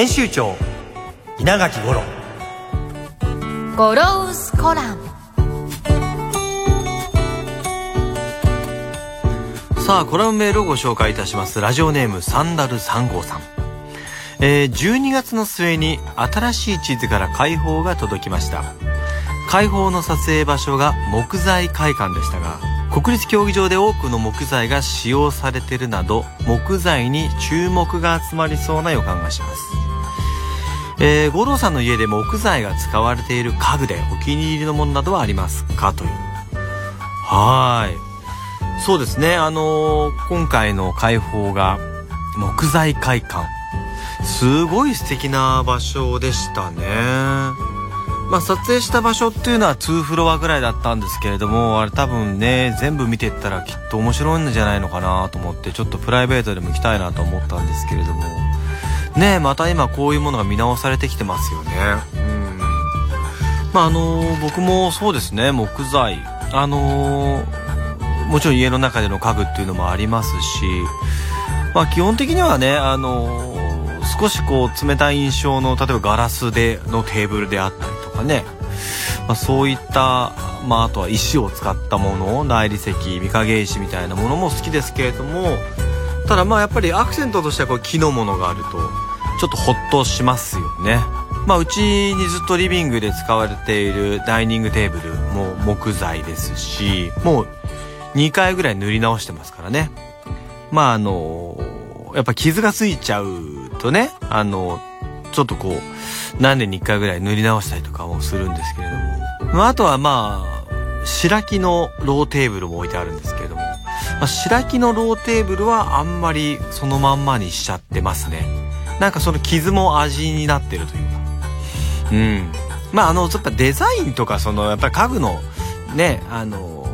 編集長稲垣五郎。ゴロウスコラム。さあコラムメールをご紹介いたします。ラジオネームサンダル3号さん。えー、12月の末に新しい地図から解放が届きました。解放の撮影場所が木材会館でしたが国立競技場で多くの木材が使用されているなど木材に注目が集まりそうな予感がしますえー、五郎さんの家で木材が使われている家具でお気に入りのものなどはありますか？という。はい。そうですね。あのー、今回の開放が木材会館。すごい素敵な場所でしたね。まあ撮影した場所っていうのは2フロアぐらいだったんですけれどもあれ多分ね全部見てったらきっと面白いんじゃないのかなと思ってちょっとプライベートでも行きたいなと思ったんですけれども。ねまた今こういうものが見直されてきてますよね。うん。まああのー、僕もそうですね木材。あのー、もちろん家の中での家具っていうのもありますし。まあ基本的にはねあのー、少しこう冷たい印象の例えばガラスでのテーブルであったりとかね。まあ、そういった、まあ、あとは石を使ったもの内裏石御影石みたいなものも好きですけれども。ただまあやっぱりアクセントとしてはこう木のものがあるとちょっとホッとしますよね。まあうちにずっとリビングで使われているダイニングテーブルも木材ですしもう2回ぐらい塗り直してますからね。まああのやっぱ傷がついちゃうとねあのちょっとこう何年に1回ぐらい塗り直したりとかもするんですけれども、まあ、あとはまあ白木のローテーブルも置いてあるんですけれども。まあ、白木のローテーブルはあんまりそのまんまにしちゃってますね。なんかその傷も味になってるというか。うん。まああの、やっぱデザインとかその、やっぱ家具のね、あの、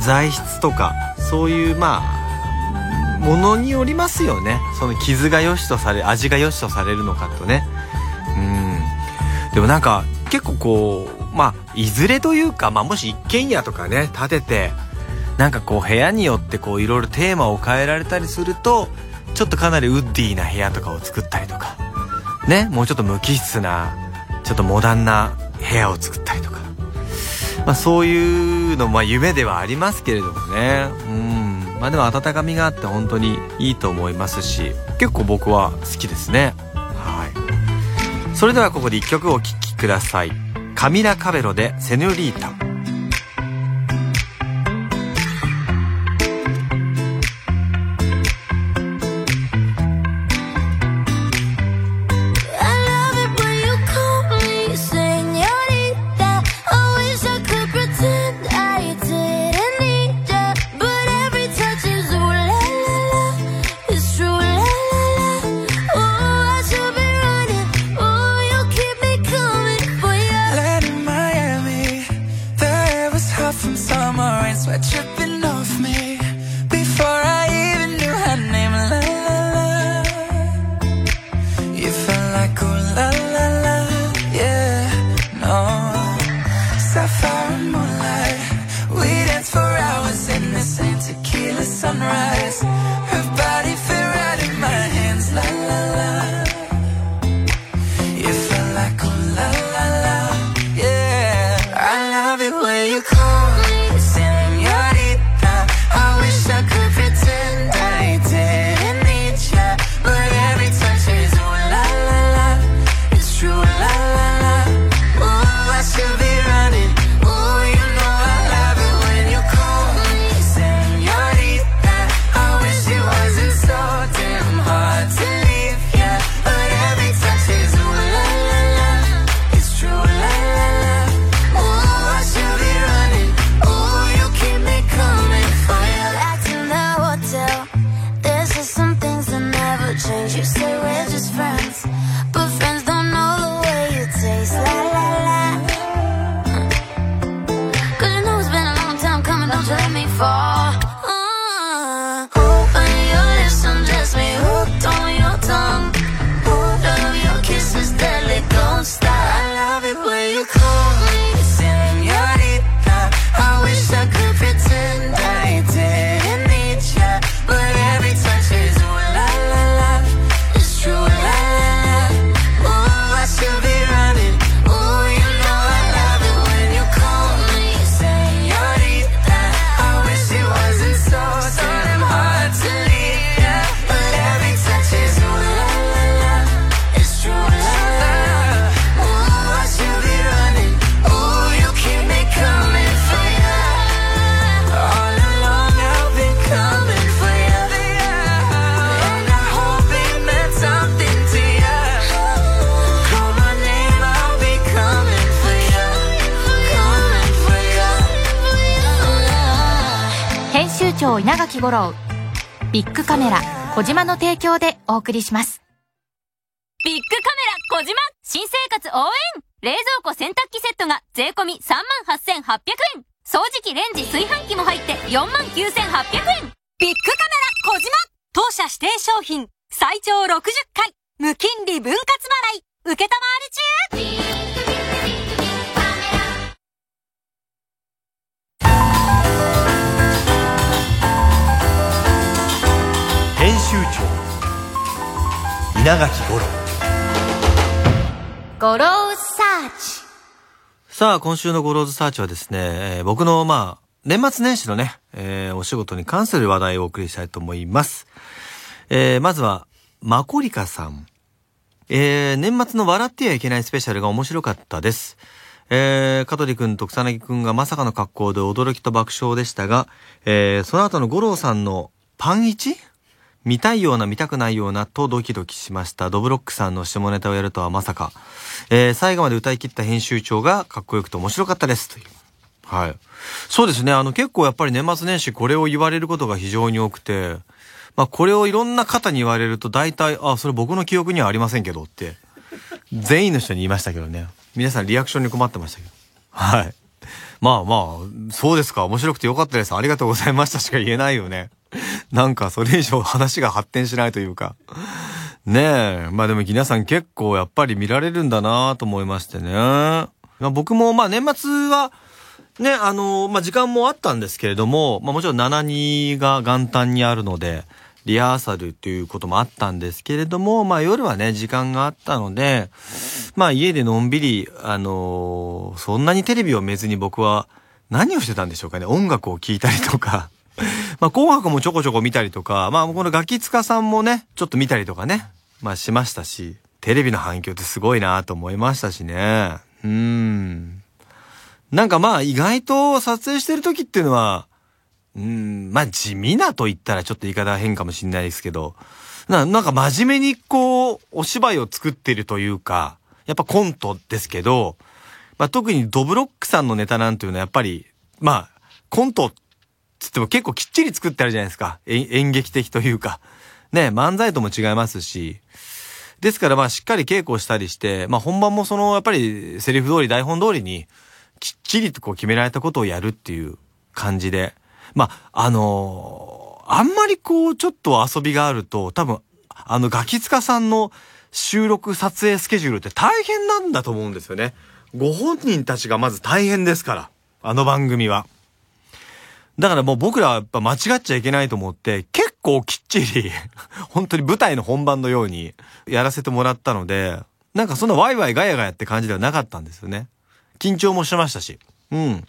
材質とか、そういうまあ、ものによりますよね。その傷が良しとされ、味が良しとされるのかとね。うん。でもなんか、結構こう、まあ、いずれというか、まあもし一軒家とかね、建てて、なんかこう部屋によってこういろいろテーマを変えられたりするとちょっとかなりウッディな部屋とかを作ったりとか。ねもうちょっと無機質なちょっとモダンな部屋を作ったりとか、まあ、そういうのまあ夢ではありますけれどもね。うん。まあでも温かみがあって本当にいいと思いますし結構僕は好きですね。はい。それではここで一曲お聴きください。カミラ・カベロで「セニョリータ」長稲垣吾郎ビッグカメラ小島の提供でお送りします。ビッグカメラ小島新生活応援！冷蔵庫洗濯機セットが税込38,800円。掃除機レンジ炊飯器も入って49,800円。ビッグカメラ小島！当社指定商品。最長60回。無金利分割払い。受けたまわり中。編集長稲垣五郎。ゴローサーチさあ今週のゴローズサーチはですね、えー僕のまあ年末年始のね、えーお仕事に関する話題をお送りしたいと思います、えーまずはマコリカさん。えー年末の笑ってはいけないスペシャルが面白かったです。えー、香取くんと草薙くんがまさかの格好で驚きと爆笑でしたが、えーその後の五郎さんのパンイチ見たいような見たくないようなとドキドキしました。ドブロックさんの下ネタをやるとはまさか。えー最後まで歌い切った編集長がかっこよくて面白かったです。という。はい。そうですね。あの結構やっぱり年末年始これを言われることが非常に多くて、まあこれをいろんな方に言われると大体、あ、それ僕の記憶にはありませんけどって、全員の人に言いましたけどね。皆さんリアクションに困ってましたけど。はい。まあまあ、そうですか。面白くてよかったです。ありがとうございましたしか言えないよね。なんかそれ以上 話が発展しないというか。ねえ。まあでも皆さん結構やっぱり見られるんだなと思いましてね。まあ僕もまあ年末は、ね、あのまあ時間もあったんですけれども、まあもちろん7-2が元旦にあるので、リハーサルということもあったんですけれども、まあ夜はね、時間があったので、まあ家でのんびり、あのそんなにテレビを見ずに僕は何をしてたんでしょうかね。音楽を聴いたりとか、まあ紅白もちょこちょこ見たりとか、まあこのガキツカさんもね、ちょっと見たりとかね、まあしましたし、テレビの反響ってすごいなと思いましたしね。うーん。なんかまあ意外と撮影してる時っていうのは、うーん、まあ地味なと言ったらちょっと言い方変かもしれないですけど、ななんか真面目にこう、お芝居を作ってるというか、やっぱコントですけど、まあ特にドブロックさんのネタなんていうのはやっぱり、まあ、コントってつっても結構きっちり作ってあるじゃないですか。演劇的というか。ね、漫才とも違いますし。ですからまあしっかり稽古をしたりして、まあ本番もそのやっぱりセリフ通り台本通りにきっちりとこう決められたことをやるっていう感じで。まあ、あのーあんまりこうちょっと遊びがあると多分あのガキツカさんの収録撮影スケジュールって大変なんだと思うんですよね。ご本人たちがまず大変ですから。あの番組は。だからもう僕らはやっぱ間違っちゃいけないと思って、結構きっちり、本当に舞台の本番のようにやらせてもらったので、なんかそんなワイワイガヤガヤって感じではなかったんですよね。緊張もしてましたし。うん。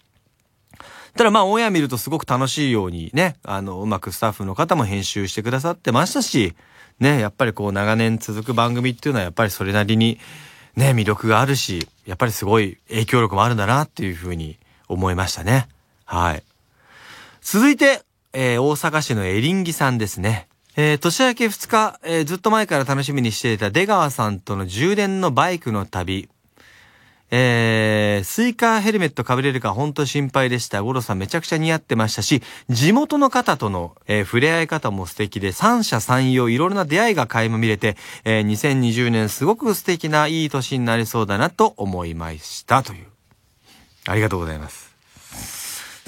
ただまあオンエア見るとすごく楽しいようにね、あの、うまくスタッフの方も編集してくださってましたし、ね、やっぱりこう長年続く番組っていうのはやっぱりそれなりにね、魅力があるし、やっぱりすごい影響力もあるんだなっていうふうに思いましたね。はい。続いて、えー大阪市のエリンギさんですね。えー年明け2日、えーずっと前から楽しみにしていた出川さんとの充電のバイクの旅。えー、スイカヘルメット被れるか本当心配でした。ゴロさんめちゃくちゃ似合ってましたし、地元の方との、えー触れ合い方も素敵で、三者三様、いろいろな出会いが垣間見れて、えー2020年すごく素敵ないい年になりそうだなと思いました。という。ありがとうございます。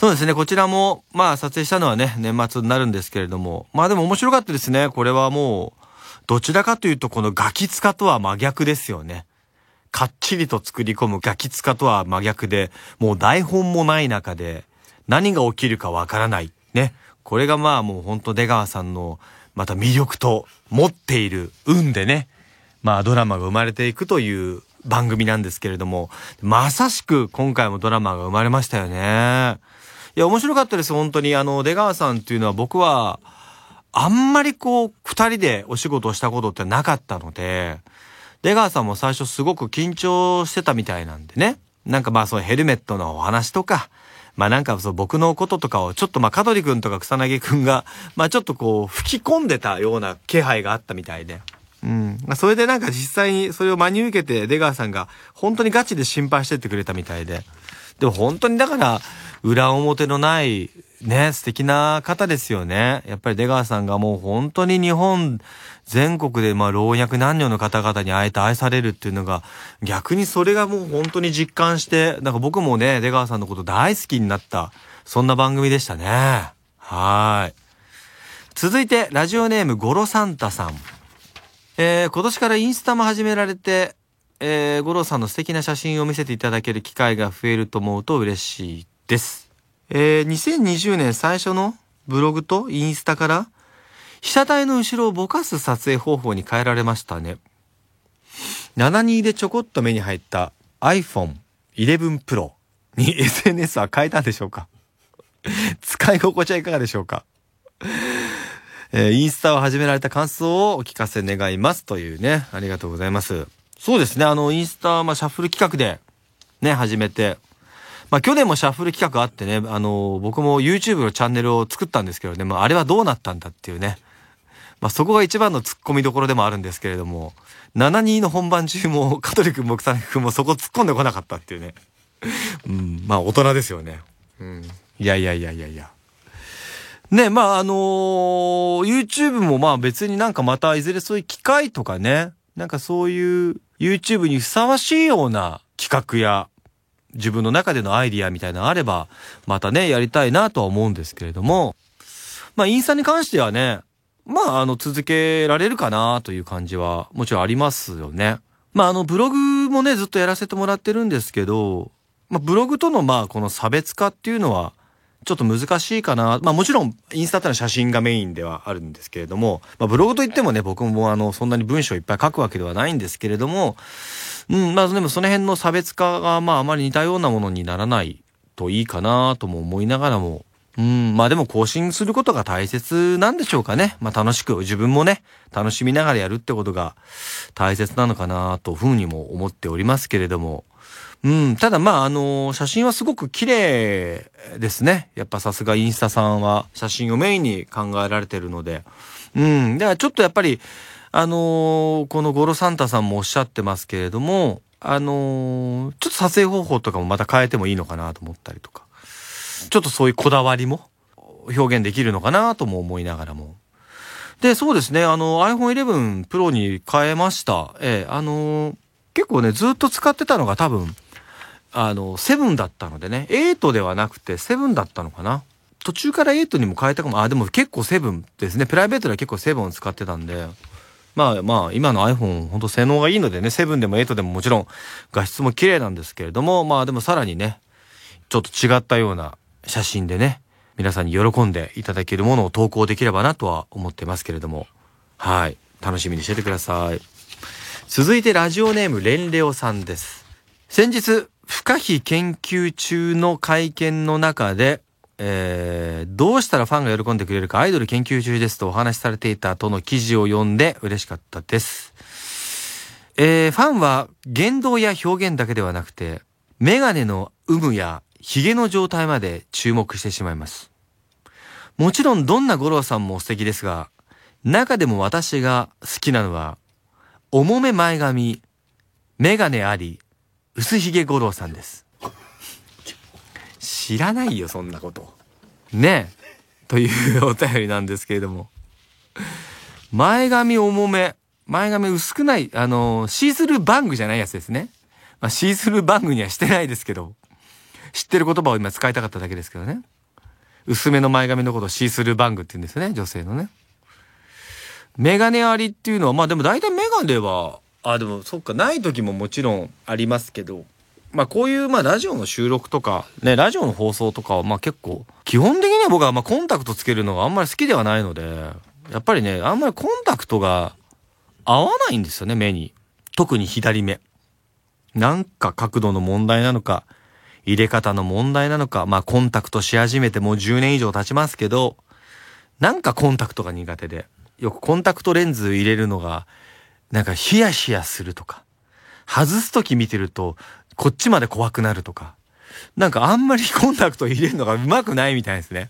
そうですね、こちらも、まあ撮影したのはね、年末になるんですけれども、まあでも面白かったですね。これはもう、どちらかというとこのガキツカとは真逆ですよね。かっちりと作り込むガキツカとは真逆で、もう台本もない中で、何が起きるかわからない。ね。これがまあもうほんと出川さんの、また魅力と持っている運でね、まあドラマが生まれていくという番組なんですけれども、まさしく今回もドラマが生まれましたよね。いや、面白かったです、本当に。あの、出川さんっていうのは僕は、あんまりこう、二人でお仕事をしたことってなかったので、出川さんも最初すごく緊張してたみたいなんでね。なんかまあそのヘルメットのお話とか、まあなんかそう僕のこととかをちょっとまあ香取くんとか草薙くんが、まあちょっとこう吹き込んでたような気配があったみたいで。うん。まあそれでなんか実際にそれを真に受けて出川さんが本当にガチで心配してってくれたみたいで。でも本当にだから裏表のないね、素敵な方ですよね。やっぱり出川さんがもう本当に日本全国でまあ老若男女の方々に会えて愛されるっていうのが逆にそれがもう本当に実感して、なんか僕もね、出川さんのこと大好きになった、そんな番組でしたね。はい。続いて、ラジオネームゴロサンタさん。えー、今年からインスタも始められて、えー、五郎さんの素敵な写真を見せていただける機会が増えると思うと嬉しいです。えー、2020年最初のブログとインスタから、被写体の後ろをぼかす撮影方法に変えられましたね。72でちょこっと目に入った iPhone 11 Pro に SNS は変えたんでしょうか？使い心地はいかがでしょうか？えーインスタを始められた感想をお聞かせ願いますというね、ありがとうございます。そうですね、あの、インスタ、まあ、シャッフル企画で、ね、始めて、まあ、去年もシャッフル企画あってね、あの、僕も YouTube のチャンネルを作ったんですけどね、まあ、あれはどうなったんだっていうね。まあ、そこが一番の突っ込みどころでもあるんですけれども、72の本番中も、香取くんも草薙くんもそこ突っ込んでこなかったっていうね。うん、まあ、大人ですよね。うん。いやいやいやいやいや。ね、まあ、あのー YouTube もまあ別になんかまたいずれそういう機会とかね、なんかそういう YouTube にふさわしいような企画や自分の中でのアイディアみたいなのあれば、またね、やりたいなとは思うんですけれども、まあ、インスタに関してはね、まあ、あの、続けられるかなという感じは、もちろんありますよね。まあ、あの、ブログもね、ずっとやらせてもらってるんですけど、まあ、ブログとの、まあ、この差別化っていうのは、ちょっと難しいかな。まあもちろん、インスタってのは写真がメインではあるんですけれども、まあブログといってもね、僕もあの、そんなに文章いっぱい書くわけではないんですけれども、うん、まあでもその辺の差別化が、まああまり似たようなものにならないといいかなとも思いながらも、うん、まあでも更新することが大切なんでしょうかね。まあ楽しく、自分もね、楽しみながらやるってことが大切なのかなというふうにも思っておりますけれども、うん、ただまああの、写真はすごく綺麗ですね。やっぱさすがインスタさんは写真をメインに考えられてるので。うん、だからちょっとやっぱり、あのーこのゴロサンタさんもおっしゃってますけれども、あのーちょっと撮影方法とかもまた変えてもいいのかなと思ったりとか、ちょっとそういうこだわりも表現できるのかなとも思いながらも。で、そうですね、あの、iPhone 11 Pro に変えました。ええ、あの結構ね、ずっと使ってたのが多分、あの、7だったのでね、8ではなくて7だったのかな。途中から8にも変えたかも。あ、でも結構7ですね。プライベートでは結構7を使ってたんで。まあまあ、今の iPhone、本当性能がいいのでね、7でも8でももちろん画質も綺麗なんですけれども、まあでもさらにね、ちょっと違ったような写真でね、皆さんに喜んでいただけるものを投稿できればなとは思ってますけれども。はい。楽しみにしててください。続いてラジオネームレンレオさんです。先日、不可避研究中の会見の中で、えー、どうしたらファンが喜んでくれるかアイドル研究中ですとお話しされていたとの記事を読んで嬉しかったです。えー、ファンは言動や表現だけではなくて、メガネの有無や髭の状態まで注目してしまいます。もちろんどんな五郎さんも素敵ですが、中でも私が好きなのは、重め前髪、メガネあり、薄ひげ五郎さんです。知らないよ、そんなこと。ねえ。というお便りなんですけれども。前髪重め、前髪薄くない、あの、シースルーバングじゃないやつですね。まあ、シースルーバングにはしてないですけど、知ってる言葉を今使いたかっただけですけどね。薄めの前髪のことをシースルーバングって言うんですよね、女性のね。メガネありっていうのは、まあでも大体メガネは、あ、でもそっか、ない時ももちろんありますけど、まあこういうまあラジオの収録とか、ね、ラジオの放送とかはまあ結構、基本的には僕はまあコンタクトつけるのがあんまり好きではないので、やっぱりね、あんまりコンタクトが合わないんですよね、目に。特に左目。なんか角度の問題なのか、入れ方の問題なのか、まあコンタクトし始めてもう10年以上経ちますけど、なんかコンタクトが苦手で、よくコンタクトレンズ入れるのが、なんかヒヤヒヤするとか、外すとき見てると、こっちまで怖くなるとか、なんかあんまりコンタクト入れるのが上手くないみたいですね。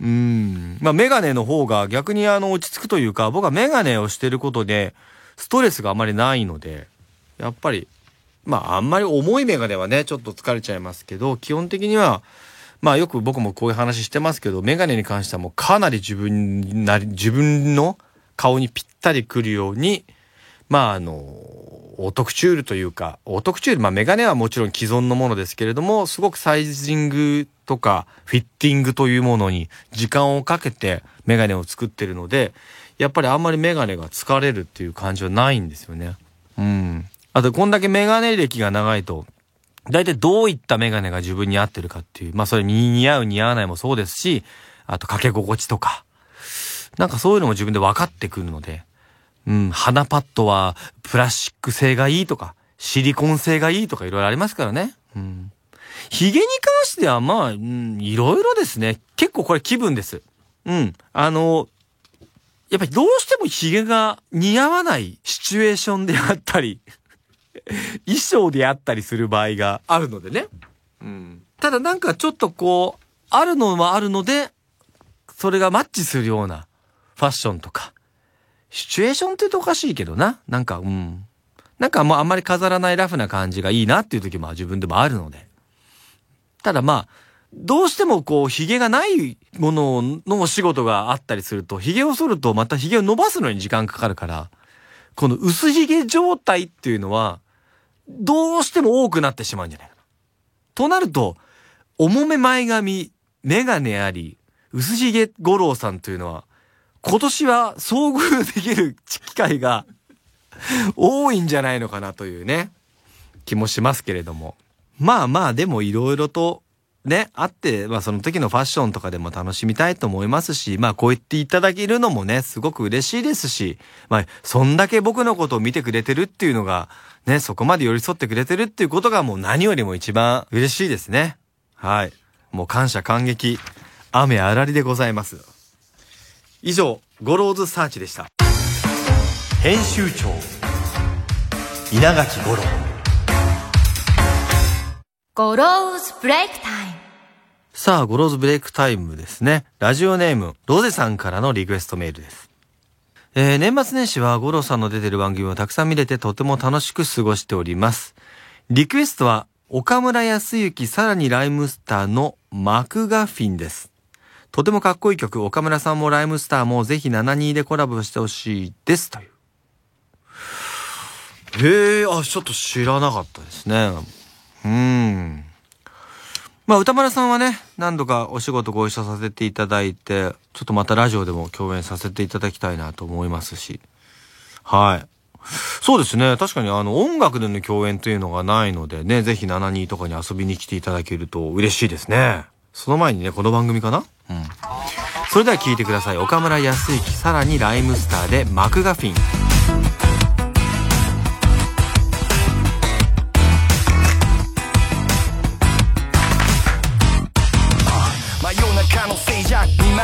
うん。まあメガネの方が逆にあの落ち着くというか、僕はメガネをしてることで、ストレスがあまりないので、やっぱりまああんまり重いメガネはね、ちょっと疲れちゃいますけど、基本的には、まあよく僕もこういう話してますけど、メガネに関してはもうかなり自分なり、自分の顔にぴったりくるように、まああの、オートクチュールというか、オートクチュール、まあメガネはもちろん既存のものですけれども、すごくサイジングとかフィッティングというものに時間をかけてメガネを作ってるので、やっぱりあんまりメガネが疲れるっていう感じはないんですよね。うん。あと、こんだけメガネ歴が長いと、大体どういったメガネが自分に合ってるかっていう、まあそれに似合う似合わないもそうですし、あと掛け心地とか、なんかそういうのも自分で分かってくるので、うん、鼻パッドはプラスチック製がいいとか、シリコン製がいいとかいろいろありますからね。うん。髭に関してはまあ、うん、いろいろですね。結構これ気分です。うん。あの、やっぱりどうしても髭が似合わないシチュエーションであったり、衣装であったりする場合があるのでね。うん。ただなんかちょっとこう、あるのはあるので、それがマッチするようなファッションとか、シチュエーションって言うとおかしいけどな。なんか、うん。なんかもうあんまり飾らないラフな感じがいいなっていう時も自分でもあるので。ただまあ、どうしてもこう、髭がないもののお仕事があったりすると、髭を剃るとまた髭を伸ばすのに時間かかるから、この薄髭状態っていうのは、どうしても多くなってしまうんじゃないかな。となると、重め前髪、メガネあり、薄髭五郎さんというのは、今年は遭遇できる機会が多いんじゃないのかなというね、気もしますけれども。まあまあ、でもいろいろとね、あって、まあその時のファッションとかでも楽しみたいと思いますし、まあこう言っていただけるのもね、すごく嬉しいですし、まあそんだけ僕のことを見てくれてるっていうのが、ね、そこまで寄り添ってくれてるっていうことがもう何よりも一番嬉しいですね。はい。もう感謝感激、雨あらりでございます。以上、ゴローズサーチでした。編集長稲垣五郎ゴローズブレイクタイム。さあ、ゴローズブレイクタイムですね。ラジオネーム、ロゼさんからのリクエストメールです。えー、年末年始は五郎さんの出てる番組をたくさん見れてとても楽しく過ごしております。リクエストは、岡村靖幸さらにライムスターのマクガフィンです。とてもかっこいい曲、岡村さんもライムスターもぜひ72でコラボしてほしいです。という。へえ、あ、ちょっと知らなかったですね。うーん。まあ、歌丸さんはね、何度かお仕事ご一緒させていただいて、ちょっとまたラジオでも共演させていただきたいなと思いますし。はい。そうですね。確かにあの、音楽での共演というのがないのでね、ぜひ72とかに遊びに来ていただけると嬉しいですね。その前にね、この番組かな？うん。それでは聞いてください。岡村康之、さらにライムスターでマクガフィン。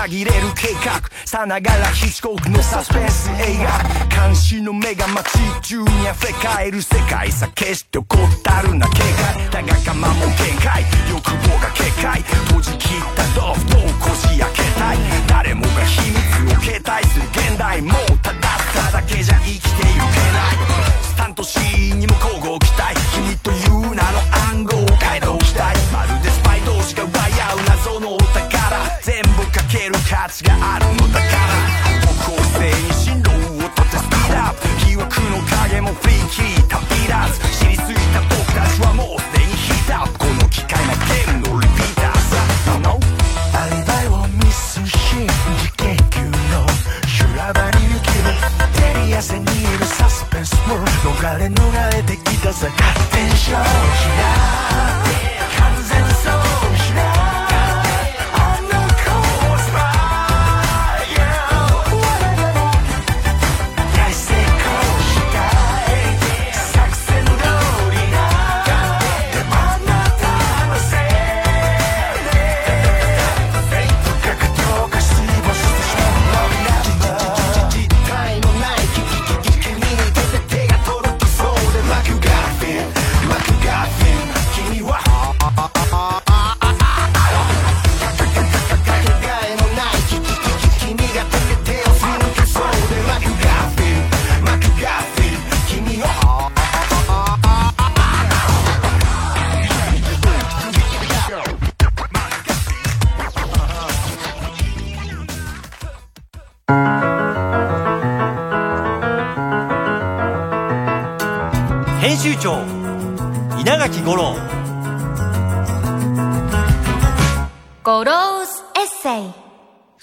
紛れる計画。さながらヒチコックのサスペンス映画。監視の目が街中に溢れ返る世界。さ決して怒ったるな警戒だが我慢も限界欲望が警戒。閉じ切ったドアをこじ開けたい。誰もが秘密を受けた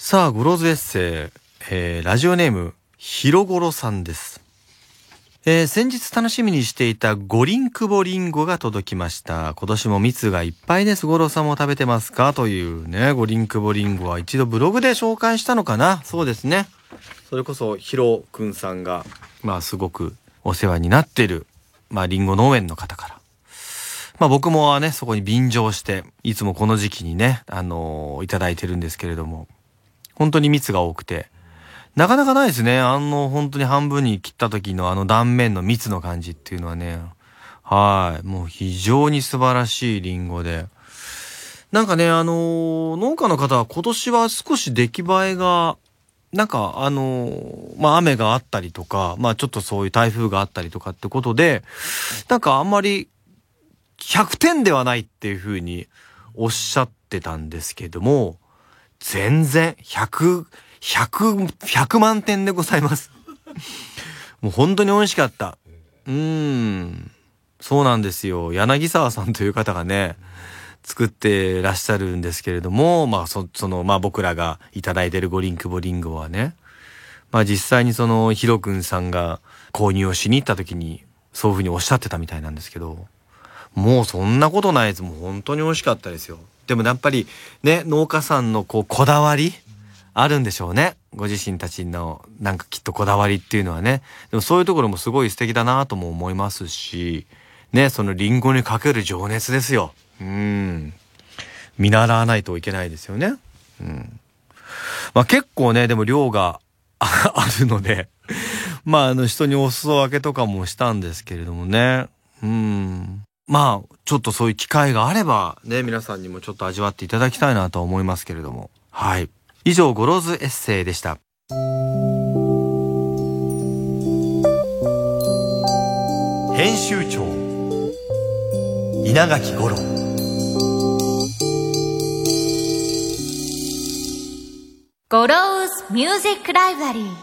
さあゴローズエッセイ、えー、ラジオネームひろごろさんですえー、先日楽しみにしていたゴリンクボリンゴが届きました。今年も蜜がいっぱいです。五郎さんも食べてますか？というね、ゴリンクボリンゴは一度ブログで紹介したのかな？そうですね。それこそヒロくんさんが、まあすごくお世話になっている、まあリンゴ農園の方から。まあ僕もはね、そこに便乗して、いつもこの時期にね、あのーいただいてるんですけれども、本当に蜜が多くて、なかなかないですね。あの、本当に半分に切った時のあの断面の蜜の感じっていうのはね。はい。もう非常に素晴らしいリンゴで。なんかね、あのー農家の方は今年は少し出来栄えが、なんかあのーまあ雨があったりとか、まあちょっとそういう台風があったりとかってことで、なんかあんまり100点ではないっていうふうにおっしゃってたんですけども、全然100、100、100万点でございます。もう本当に美味しかった。うーん。そうなんですよ。柳沢さんという方がね、作ってらっしゃるんですけれども、まあそ、その、まあ僕らがいただいてるゴリンクボリンゴはね、まあ実際にそのヒロくんさんが購入をしに行った時に、そういうふうにおっしゃってたみたいなんですけど、もうそんなことないです。もう本当に美味しかったですよ。でもやっぱりね、農家さんのこう、こだわりあるんでしょうね。ご自身たちのなんかきっとこだわりっていうのはね。でもそういうところもすごい素敵だなとも思いますし、ね、そのリンゴにかける情熱ですよ。うん。見習わないといけないですよね。うん。まあ結構ね、でも量があ あるので、まああの人にお裾分けとかもしたんですけれどもね。うん。まあ、ちょっとそういう機会があれば、ね、皆さんにもちょっと味わっていただきたいなとは思いますけれども。はい。以上、ゴローズエッセイでした。編集長稲垣五郎ゴローズミュージックライブラリー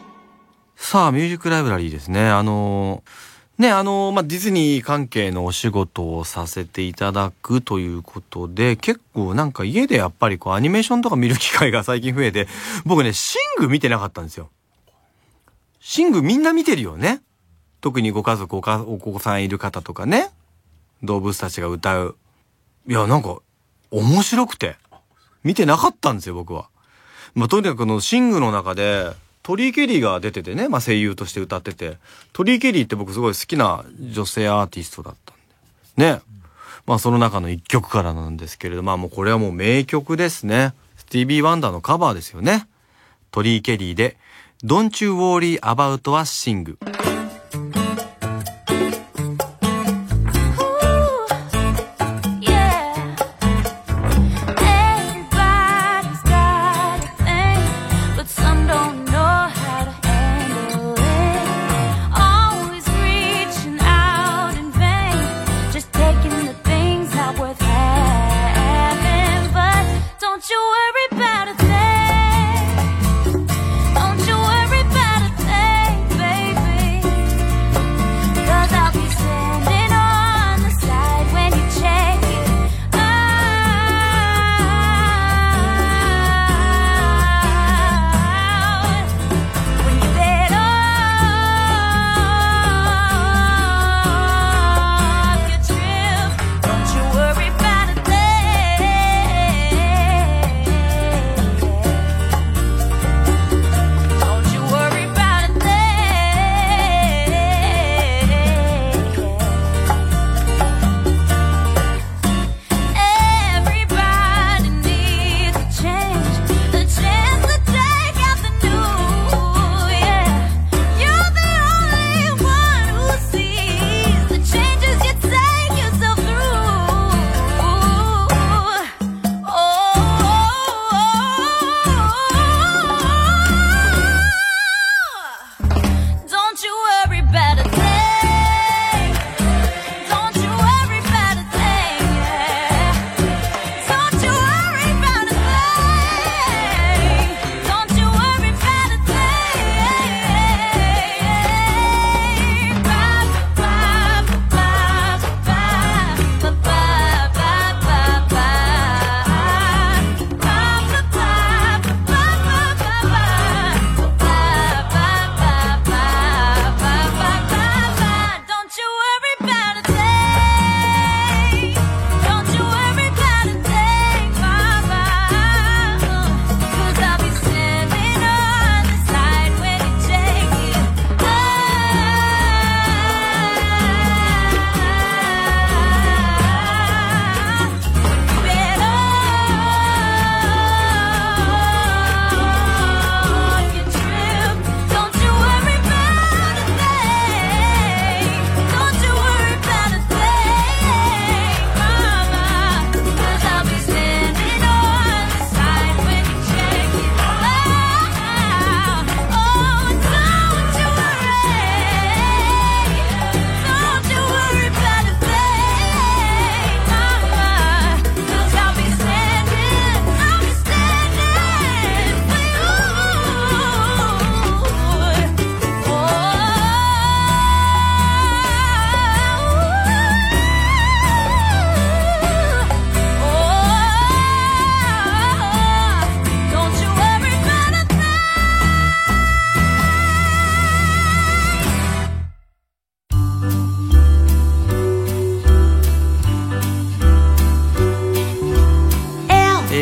さあ、ミュージックライブラリーですね。あのーね、あのまあ、ディズニー関係のお仕事をさせていただくということで、結構なんか家でやっぱりこうアニメーションとか見る機会が最近増えて、僕ね、シング見てなかったんですよ。シングみんな見てるよね。特にご家族おか、お子さんいる方とかね。動物たちが歌う。いや、なんか、面白くて。見てなかったんですよ、僕は。まあ、とにかくこのシングの中で、トリー・ケリーが出ててね、まあ、声優として歌ってて、トリー・ケリーって僕すごい好きな女性アーティストだったんで。ね。まあ、その中の一曲からなんですけれど、まあ、もうこれはもう名曲ですね。スティービー・ワンダーのカバーですよね。トリー・ケリーで、Don't You Worry About a Thing。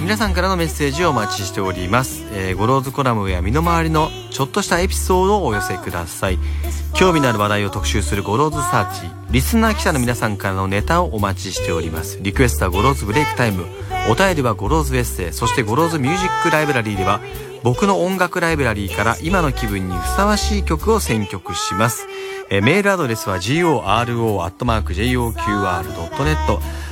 皆さんからのメッセージをお待ちしております、えー、ゴローズコラムや身の回りのちょっとしたエピソードをお寄せください。興味のある話題を特集するゴローズサーチ。リスナー記者の皆さんからのネタをお待ちしております。リクエストはゴローズブレイクタイム。お便りはゴローズエッセイ。そしてゴローズミュージックライブラリーでは僕の音楽ライブラリーから今の気分にふさわしい曲を選曲します。えメールアドレスは goro.joqr.net